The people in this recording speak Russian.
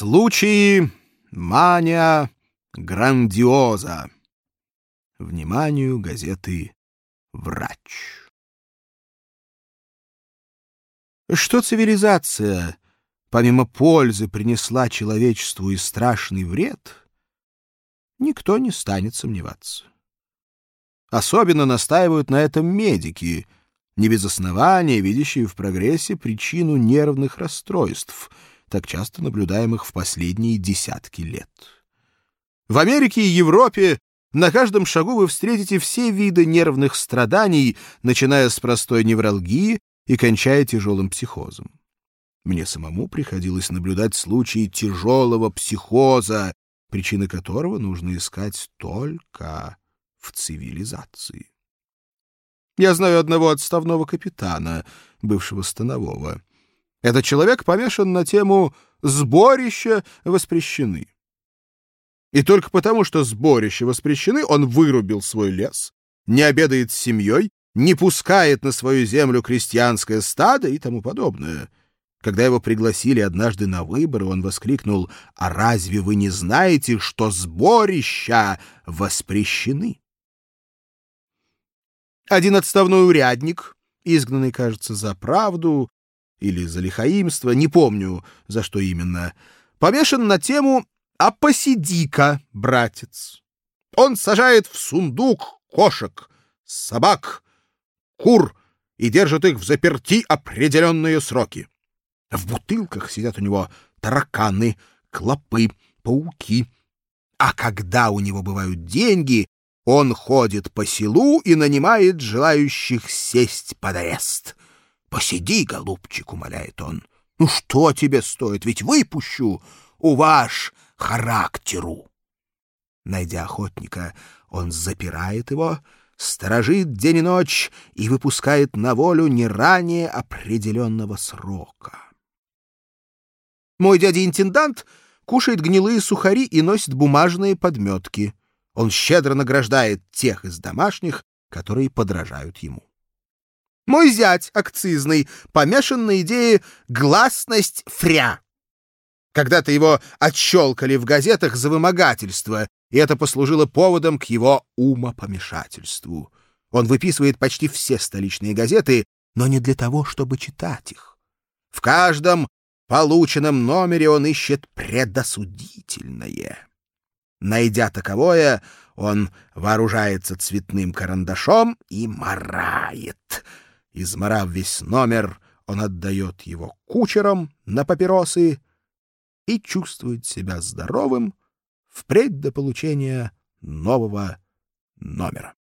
Случаи мания грандиоза. Вниманию газеты «Врач». Что цивилизация, помимо пользы, принесла человечеству и страшный вред, никто не станет сомневаться. Особенно настаивают на этом медики, не без основания видящие в прогрессе причину нервных расстройств — так часто наблюдаемых в последние десятки лет. В Америке и Европе на каждом шагу вы встретите все виды нервных страданий, начиная с простой невралгии и кончая тяжелым психозом. Мне самому приходилось наблюдать случаи тяжелого психоза, причины которого нужно искать только в цивилизации. Я знаю одного отставного капитана, бывшего станового. Этот человек помешан на тему «сборища воспрещены». И только потому, что сборища воспрещены, он вырубил свой лес, не обедает с семьей, не пускает на свою землю крестьянское стадо и тому подобное. Когда его пригласили однажды на выборы, он воскликнул «А разве вы не знаете, что сборища воспрещены?» Один отставной урядник, изгнанный, кажется, за правду, или за лихаимство, не помню, за что именно, помешан на тему «А посиди-ка, братец». Он сажает в сундук кошек, собак, кур и держит их в заперти определенные сроки. В бутылках сидят у него тараканы, клопы, пауки. А когда у него бывают деньги, он ходит по селу и нанимает желающих сесть под арест. Посиди, голубчик, — умоляет он. Ну что тебе стоит, ведь выпущу у ваш характеру. Найдя охотника, он запирает его, сторожит день и ночь и выпускает на волю не ранее определенного срока. Мой дядя-интендант кушает гнилые сухари и носит бумажные подметки. Он щедро награждает тех из домашних, которые подражают ему. Мой зять акцизный помешан на идее «гласность фря». Когда-то его отщелкали в газетах за вымогательство, и это послужило поводом к его умопомешательству. Он выписывает почти все столичные газеты, но не для того, чтобы читать их. В каждом полученном номере он ищет предосудительное. Найдя таковое, он вооружается цветным карандашом и марает — Изморав весь номер, он отдает его кучерам на папиросы и чувствует себя здоровым впредь до получения нового номера.